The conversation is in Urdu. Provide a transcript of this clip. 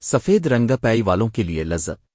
سفید رنگ پیائی والوں کے لیے لذت۔